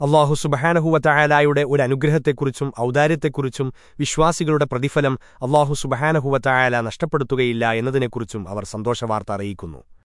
അള്ളാഹു സുബഹാനഹുവത്തായാലായുടെ ഒരു അനുഗ്രഹത്തെക്കുറിച്ചും ഔദാര്യത്തെക്കുറിച്ചും വിശ്വാസികളുടെ പ്രതിഫലം അള്ളാഹു സുബഹാനഹുവത്തായാല നഷ്ടപ്പെടുത്തുകയില്ല എന്നതിനെക്കുറിച്ചും അവർ സന്തോഷവാർത്ത അറിയിക്കുന്നു.